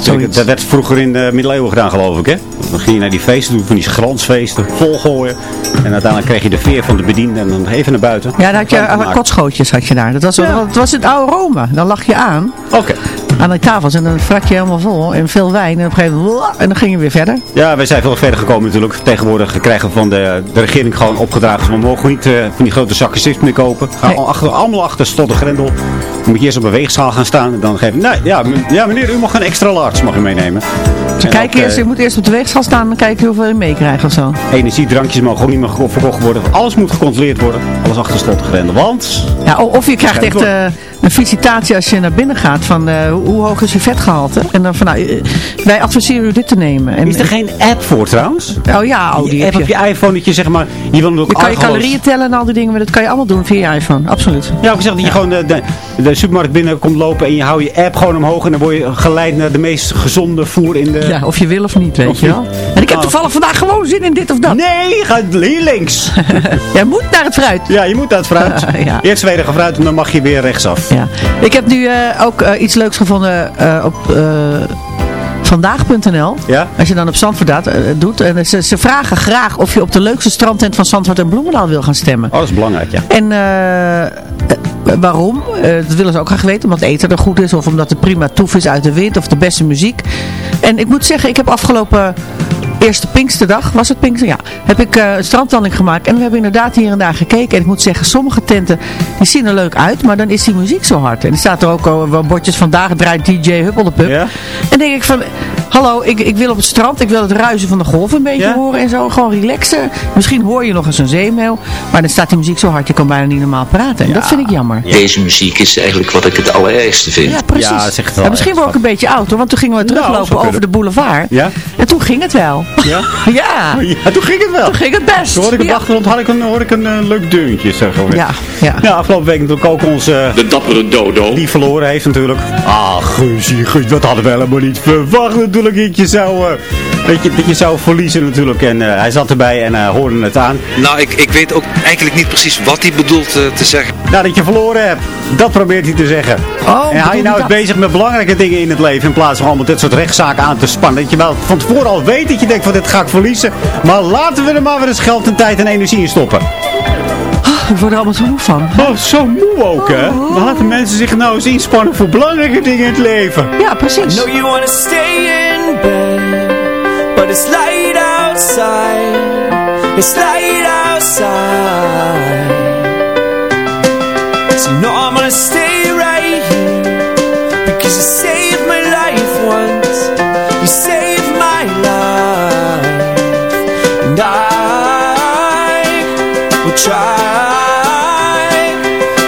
zoiets. dat werd vroeger in de middeleeuwen gedaan, geloof ik, hè? Dan ging je naar die feesten doen, van die glansfeesten, volgooien. En uiteindelijk kreeg je de veer van de bediende en dan even naar buiten. Ja, dan had je kotschootjes had je daar. Dat was, dat was het oude Rome. Dan lag je aan. Oké. Aan de tafels en dan frak je helemaal vol. En veel wijn. En op een gegeven moment... En dan ging je weer verder. Ja, wij zijn veel verder gekomen natuurlijk. Tegenwoordig krijgen we van de, de regering gewoon opgedragen. We mogen niet eh, van die grote zakken chips meer kopen. Gaan al achter, allemaal achter slot de grendel. Dan moet je eerst op een weegschaal gaan staan. En dan geven nee, ja, ja meneer, u mag een extra large mag u meenemen. Ze En kijken ook, eerst, eh, je moet eerst op de weegschaal staan. Dan kijken hoeveel je meekrijgt of zo. Energiedrankjes mogen ook niet meer verkocht worden. Alles moet gecontroleerd worden. Alles achter slot de grendel. Want... Ja, of je krijgt echt eh een visitatie als je naar binnen gaat van eh, hoe, hoog is je vetgehalte. En dan van nou, eh, wij adviseren u dit te nemen. En, Is er geen app voor trouwens? Oh ja, oh, die Die heb app je. op je iPhone dat je zeg maar... Je wil ook Je kan je calorieën tellen en al die dingen, maar dat kan je allemaal doen via je iPhone. Absoluut. Ja, ik zeg dat je gewoon de, de, supermarkt binnen komt lopen en je houdt je app gewoon omhoog en dan word je geleid naar de meest gezonde voer in de... Ja, of je wil of niet, weet Of je wel. En ik heb. Toevallig vandaag gewoon zin in dit of dat. Nee, ga hier links. Jij moet naar het fruit. ja, je moet naar het fruit. Ja. Eerst tweede fruit en dan mag je weer rechtsaf. Ja. Ik heb nu eh, ook eh, iets leuks gevonden eh, op vandaag.nl. Ja? Als je dan op Zandvoort dat, doet. En ze, ze vragen graag of je op de leukste strandtent van Zandvoort en Bloemendaal wil gaan stemmen. Oh, dat is belangrijk, ja. En waarom? Dat willen ze ook graag weten. Omdat eten er goed is. Of omdat het prima toef is uit de wind. Of de beste muziek. En ik moet zeggen, ik heb afgelopen eerste Pinksterdag, was het Pinkster? Ja. Heb ik eh, een gemaakt. En we hebben inderdaad hier en daar gekeken. En ik moet zeggen, sommige tenten die zien er leuk uit. Maar dan is die muziek zo hard. En er staat er ook al wel bordjes vandaag draait DJ Huppel de Pup. Ja? En denk ik van, hallo, ik, ik wil op het strand. Ik wil het ruisen van de golven een beetje Ja? horen en zo. Gewoon relaxen. Misschien hoor je nog eens een zeemeel. Maar dan staat die muziek zo hard, je kan bijna niet normaal praten. En dat vind ik jammer. Deze muziek is eigenlijk wat ik het allerergste vind. Ja, precies. Ja, wel misschien word ik een beetje oud hoor, want toen gingen we Nou, teruglopen over de boulevard. Ja? En toen ging het wel. Ja? ja. Ja, toen ging het wel. Toen ging het best. Toen hoorde ik op de Ja. achtergrond had ik een, hoorde ik een eh, leuk deuntje, zeg maar. Ja, ja. Ja, afgelopen week natuurlijk ook onze... De dappere dodo. Die verloren heeft natuurlijk. Ah, Guusje, Guus, dat hadden we helemaal niet verwacht natuurlijk. Dat je zou, eh, dat je, dat je zou verliezen natuurlijk. En eh, hij zat erbij en eh, hoorde het aan. Nou, ik, ik weet ook eigenlijk niet precies wat hij bedoelt eh, te zeggen. Nou, dat je verloren hebt. Dat probeert hij te zeggen. Oh, en hou je nou eens dat? bezig met belangrijke dingen in het leven. In plaats van allemaal dit soort rechtszaken aan te spannen. Dat je wel van tevoren al weet dat je denkt van dit ga ik verliezen. Maar laten we er maar weer eens geld en tijd en energie in stoppen. Ik word er allemaal zo moe van. Oh, zo moe ook hè. Laten mensen zich nou eens inspannen voor belangrijke dingen in het leven. Ja, precies. know you wanna stay in bed, but it's light outside. It's light outside. So know I'm gonna stay right here because you saved my life once. You saved my life, and I will try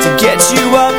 to get you up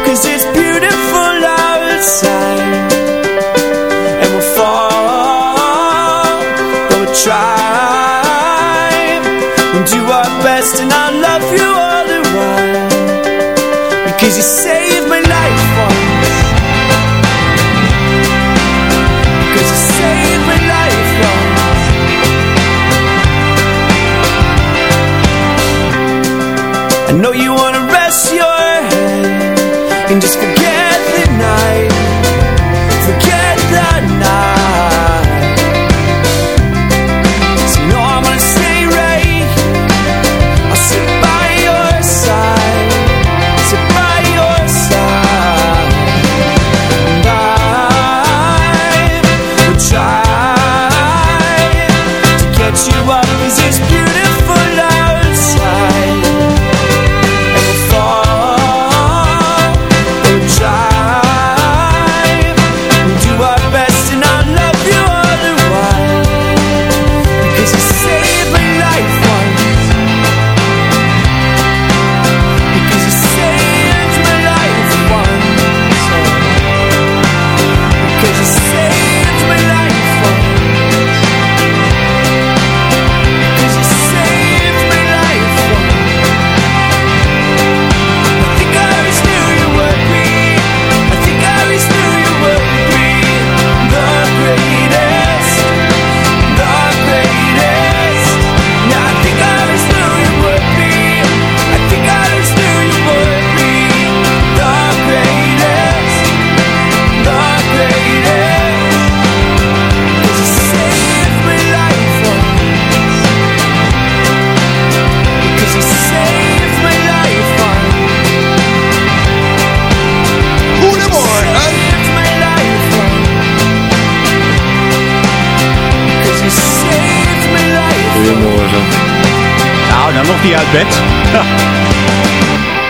bed.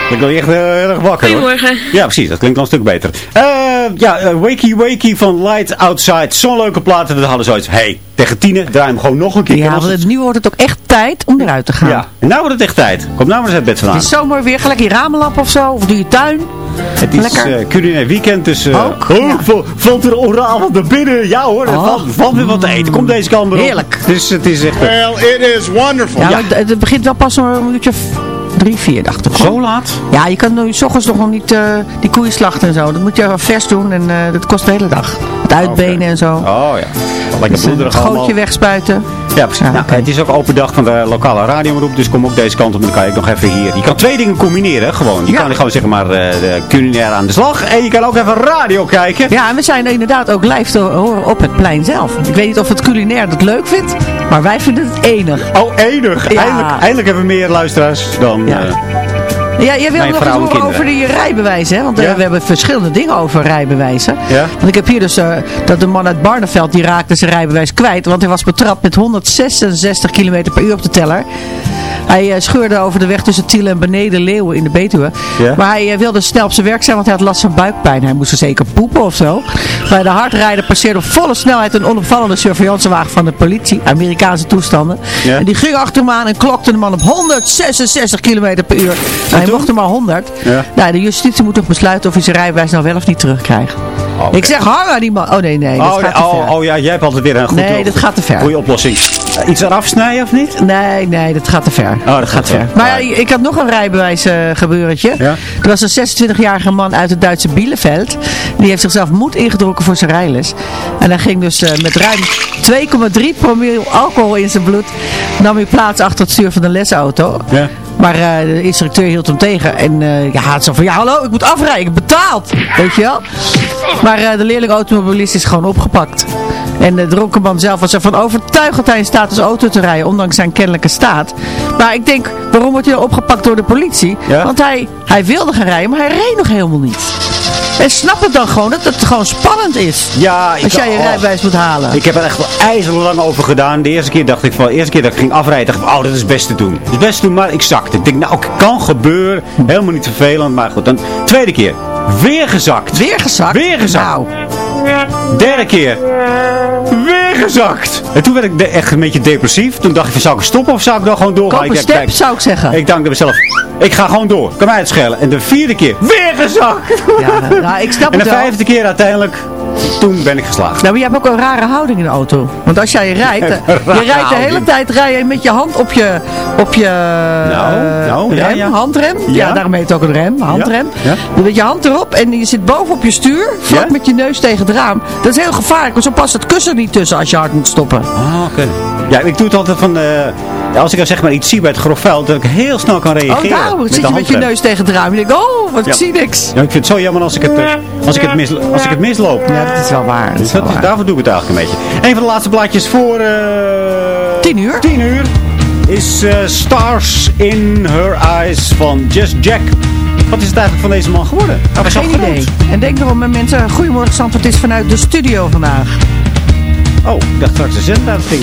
Klinkt wel echt heel, heel erg wakker hoor. Goedemorgen. Ja, precies. Dat klinkt al een stuk beter. Eh, ja, eh, Wakey Wakey van Light Outside. Zo'n leuke plaat. En dat hadden ze zoiets. hey, tegen tienen draai hem gewoon nog een keer. Ja, want het- nu wordt het ook echt tijd om eruit te gaan. ja. En nou wordt het echt tijd. Kom nou maar eens uit bed vandaan. Het is zomer weer, gelijk je ramenlap of zo, of doe je tuin. Het is Lekker. eh culinair weekend, dus... eh, Ook, oh, ja. val- valt er oraal wat naar binnen? Ja hoor, er Oh. valt, valt weer wat te eten. Kom deze kant maar op. Heerlijk. Dus het is echt... eh, Well, it is wonderful. Ja, maar het, het begint wel pas om een uurtje of drie, vier, dacht ik. zo laat? Ja, je kan nu s ochtends nog niet eh, die koeien slachten en zo. Dat moet je vers doen en eh, dat kost de hele dag. Het uitbenen en zo. Oh ja. Lekker Dus, bloederig allemaal. gootje wegspuiten. Ja, precies. Nou, Het is ook open dag van de lokale radioomroep, dus kom ook deze kant op dan kan je ook nog even hier. Je kan twee dingen combineren, gewoon. Je Ja. kan gewoon zeg maar eh, de culinair aan de slag en je kan ook even radio kijken. Ja, en we zijn inderdaad ook live te horen op het plein zelf. Ik weet niet of het culinair dat leuk vindt, maar wij vinden het enig. Oh, enig. Ja. Eindelijk, eindelijk hebben we meer luisteraars dan... Ja. eh, Ja, jij wil nog eens en horen over die rijbewijzen, hè? Want eh, Ja. we hebben verschillende dingen over rijbewijzen. Ja. Want ik heb hier dus eh, dat de man uit Barneveld, die raakte zijn rijbewijs kwijt. Want hij was betrapt met 166 km per uur op de teller. Hij eh, scheurde over de weg tussen Tielen en Beneden Leeuwen in de Betuwe. Maar hij eh, wilde snel op zijn werk zijn, want hij had last van buikpijn. Hij moest er zeker poepen of zo. Bij de hardrijder passeerde op volle snelheid een onopvallende surveillancewagen van de politie. Amerikaanse toestanden. En die ging achter hem aan en klokte de man op 166 km per uur. Nou, hij mocht er maar 100. Ja. Nou, de justitie moet toch besluiten of hij zijn rijbewijs nou wel of niet terugkrijgt. Oké. Ik zeg hang aan die man. Oh nee, nee, dat Oh, gaat nee, te ver. oh, oh ja, jij hebt altijd weer een goed, Nee, dat gaat te ver. goede oplossing. Eh, iets eraf snijden of niet? Nee, nee, dat gaat te ver. Oh, dat gaat te ver. ver. Maar Ja. ik had nog een rijbewijs eh, gebeurtje. Ja? Er was een 26-jarige man uit het Duitse Bielefeld. Die heeft zichzelf moed ingedronken voor zijn rijles. En hij ging dus eh, met ruim 2,3 promil alcohol in zijn bloed. Nam hij plaats achter het stuur van de lesauto. Ja. Maar eh, de instructeur hield hem tegen. En eh ja, het zo van, ja hallo, ik moet afrijden, betaald. Weet je wel? Maar eh, de leerling automobilist is gewoon opgepakt. En de dronken man zelf was ervan overtuigd dat hij in staat is auto te rijden, ondanks zijn kennelijke staat. Maar ik denk, waarom wordt hij opgepakt door de politie? Ja? Want hij, hij wilde gaan rijden, maar hij reed nog helemaal niet. En snap het dan gewoon dat het gewoon spannend is. Ja, ik, Als jij je oh. rijbewijs moet halen. Ik heb er echt wel ijzerlang over gedaan. De eerste keer dacht ik van, de eerste keer dat ik ging afrijden, dacht ik, oh, dat is best te doen. Dat is best te doen, maar ik zakte. Ik denk, nou, het kan gebeuren. Helemaal niet vervelend, maar goed. Dan, tweede keer, weer gezakt. Weer gezakt? Weer gezakt. Nou, Derde keer, weer gezakt. En toen werd ik echt een beetje depressief. Toen dacht ik, van, zou ik stoppen of zou ik dan gewoon doorgaan? koop Ik een step zou ik zeggen. Ik bij mezelf, ik ga gewoon door. Kan mij het schelen. En de vierde keer, weer gezakt. Ja, nou, ik snap En het de wel. vijfde keer uiteindelijk, toen ben ik geslaagd. Nou, maar je hebt ook een rare houding in de auto. Want als jij rijdt, je rijdt de hele tijd rij je met je hand op je, op je Nou, eh, nou, rem, ja. handrem. Ja. Ja. daarom heet het ook een rem, handrem. Met je hand erop en je zit boven op je stuur, vlak met je neus tegen het raam. Dat is heel gevaarlijk, want zo past het kussen niet tussen als je hard moet stoppen. Ah, oké. Ja, ik doe het altijd van, eh, als ik zeg maar iets zie bij het grof vuil, dat ik heel snel kan reageren. oh, daarom met zit je met je neus tegen het raam. Je denkt, oh, wat ik zie niks. Ja, ik vind het zo jammer als ik het, eh, als ik het, mis, als ik het misloop. Ja, dat is wel waar. Dat Dus is wel dat is, waar. daarvoor doe ik het eigenlijk een beetje. Een van de laatste blaadjes voor... eh 10 uur. 10 uur is eh, Stars in Her Eyes van Just Jack. Wat is het eigenlijk van deze man geworden? Hij was al Geen idee. En denk erom, eh, mensen, goedemorgen Zandvoort is vanuit de studio vandaag. Oh, ik dacht straks de zender aan het ging.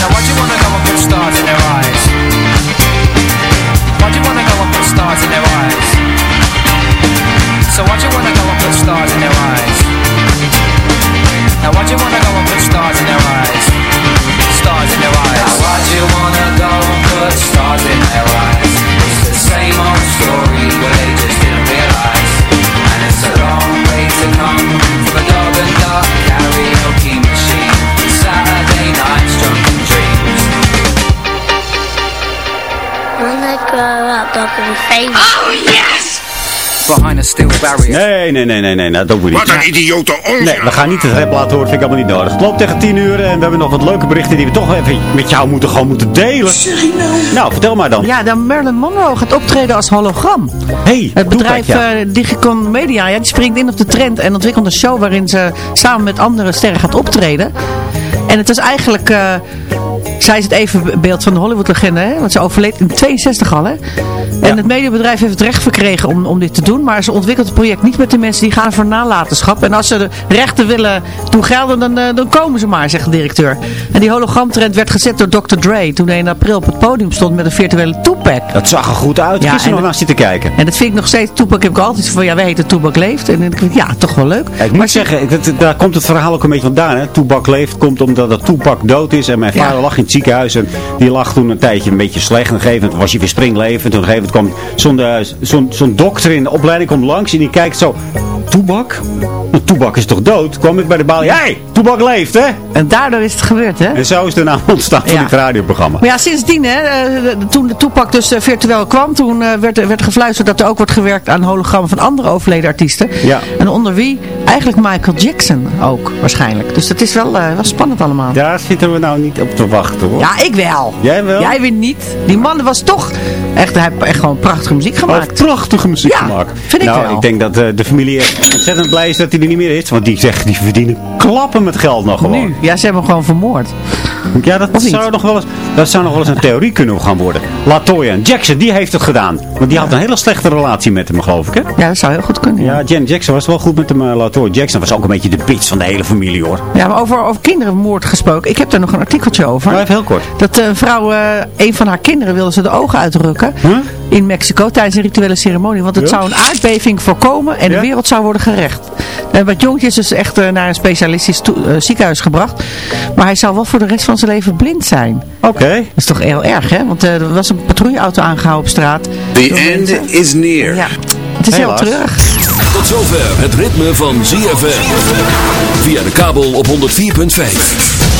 Now why'd you wanna go and put stars in their eyes? Why'd you wanna go and put stars in their eyes? So why'd you wanna go and put stars in their eyes? Now why'd you wanna go and put stars in their eyes? Stars in their eyes. Now why'd you wanna go and put stars in their eyes? It's the same old story, but they just didn't realise. And it's a long way to come a dog and duck karaoke Oh, yes! Behind a steel barrier. Nee, nee, nee, nee, nee, nou, dat moet niet. Wat een idiote onzin. Nee, we gaan niet het rap laten horen, vind ik allemaal niet nodig. Het loopt tegen 10 uur en we hebben nog wat leuke berichten die we toch even met jou moeten, gewoon moeten delen. Nou, vertel maar dan. Ja, dan Marilyn Monroe gaat optreden als hologram. Hey, Het bedrijf ja. eh, Digicon Media, ja, die springt in op de trend en ontwikkelt een show waarin ze samen met andere sterren gaat optreden. En het is eigenlijk, eh, zij is het evenbeeld van de Hollywood-legende, hè? want ze overleed in 62 al. Hè? En het mediabedrijf heeft het recht verkregen om, om dit te doen, maar ze ontwikkelt het project niet met de mensen die gaan voor nalatenschap. En als ze de rechten willen doen gelden, dan, eh, dan komen ze maar, zegt de directeur. En die hologramtrend werd gezet door Dr. Dre toen hij in april op het podium stond met een virtuele Tupac. Dat zag er goed uit. Ja, Gisteren en- nog naar zitten kijken. En dat vind ik nog steeds, Tupac heb ik altijd zo van, ja, wij heten Tupac leeft. En denk ik, ja, toch wel leuk. Ja, ik moet zeggen, dat- daar komt het verhaal ook een beetje vandaan. Hè. Toebak leeft, komt omdat dat Toepak dood is. En mijn Ja. Lag in het ziekenhuis. En die lag toen een tijdje een beetje slecht. En op een gegeven moment was hij weer springlevend. En toen op een gegeven moment kwam zo'n eh, zo'n zo'n dokter in de opleiding komt langs. En die kijkt zo, Toebak? Nou, Toebak is toch dood? Kwam ik bij de balie. Hé, hey, Toebak leeft, hè? En daardoor is het gebeurd, hè? En zo is de naam ontstaan van dit radioprogramma. Maar ja, sindsdien, hè, eh, toen de toepak dus eh, virtueel kwam, toen werd, werd gefluisterd dat er ook wordt gewerkt aan hologrammen van andere overleden artiesten. Ja. En onder wie? Eigenlijk Michael Jackson ook, waarschijnlijk. Dus dat is wel, eh, wel spannend allemaal. Daar zitten we nou niet op te wachten, hoor. Ja, ik wel. Jij wel? Jij weer niet. Die man was toch echt, hij heeft echt gewoon prachtige muziek Oh, gemaakt. prachtige muziek Ja, gemaakt. vind ik nou, wel. ik denk dat eh, de familie ontzettend blij is dat hij er niet meer is. Want die zegt, die verdienen klappen met geld nog gewoon. Nu. Ja, ze hebben hem gewoon vermoord. Ja, dat Of niet? zou, nog wel eens, dat zou nog wel eens een theorie kunnen gaan worden. Latoya Jackson, die heeft het gedaan. Want die had een hele slechte relatie met hem, geloof ik, hè? Ja, dat zou heel goed kunnen. Ja, Ja, Jackson was wel goed met hem. eh, Latoya Jackson was ook een beetje de bitch van de hele familie, hoor. ja maar over, over kinderenmoord gesproken. Ik heb daar nog een artikeltje over. Maar heel kort. Dat eh, een vrouw, eh, een van haar kinderen wilde ze de ogen uitrukken. Huh? In Mexico tijdens een rituele ceremonie. Want het Ja? zou een aardbeving voorkomen en Ja? de wereld zou worden gerecht. En wat jongetje is dus echt eh, naar een specialistisch eh, ziekenhuis gebracht. Maar hij zou wel voor de rest van zijn leven blind zijn. Oké. Dat is toch heel erg, hè? Want eh, er was een patrouilleauto aangehouden op straat. The end mensen. is near. Ja, het is Helaas. heel treurig. Tot zover het ritme van ZFM. Via de kabel op 104.5.